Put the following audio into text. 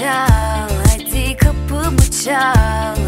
çal Hadi kapımı çal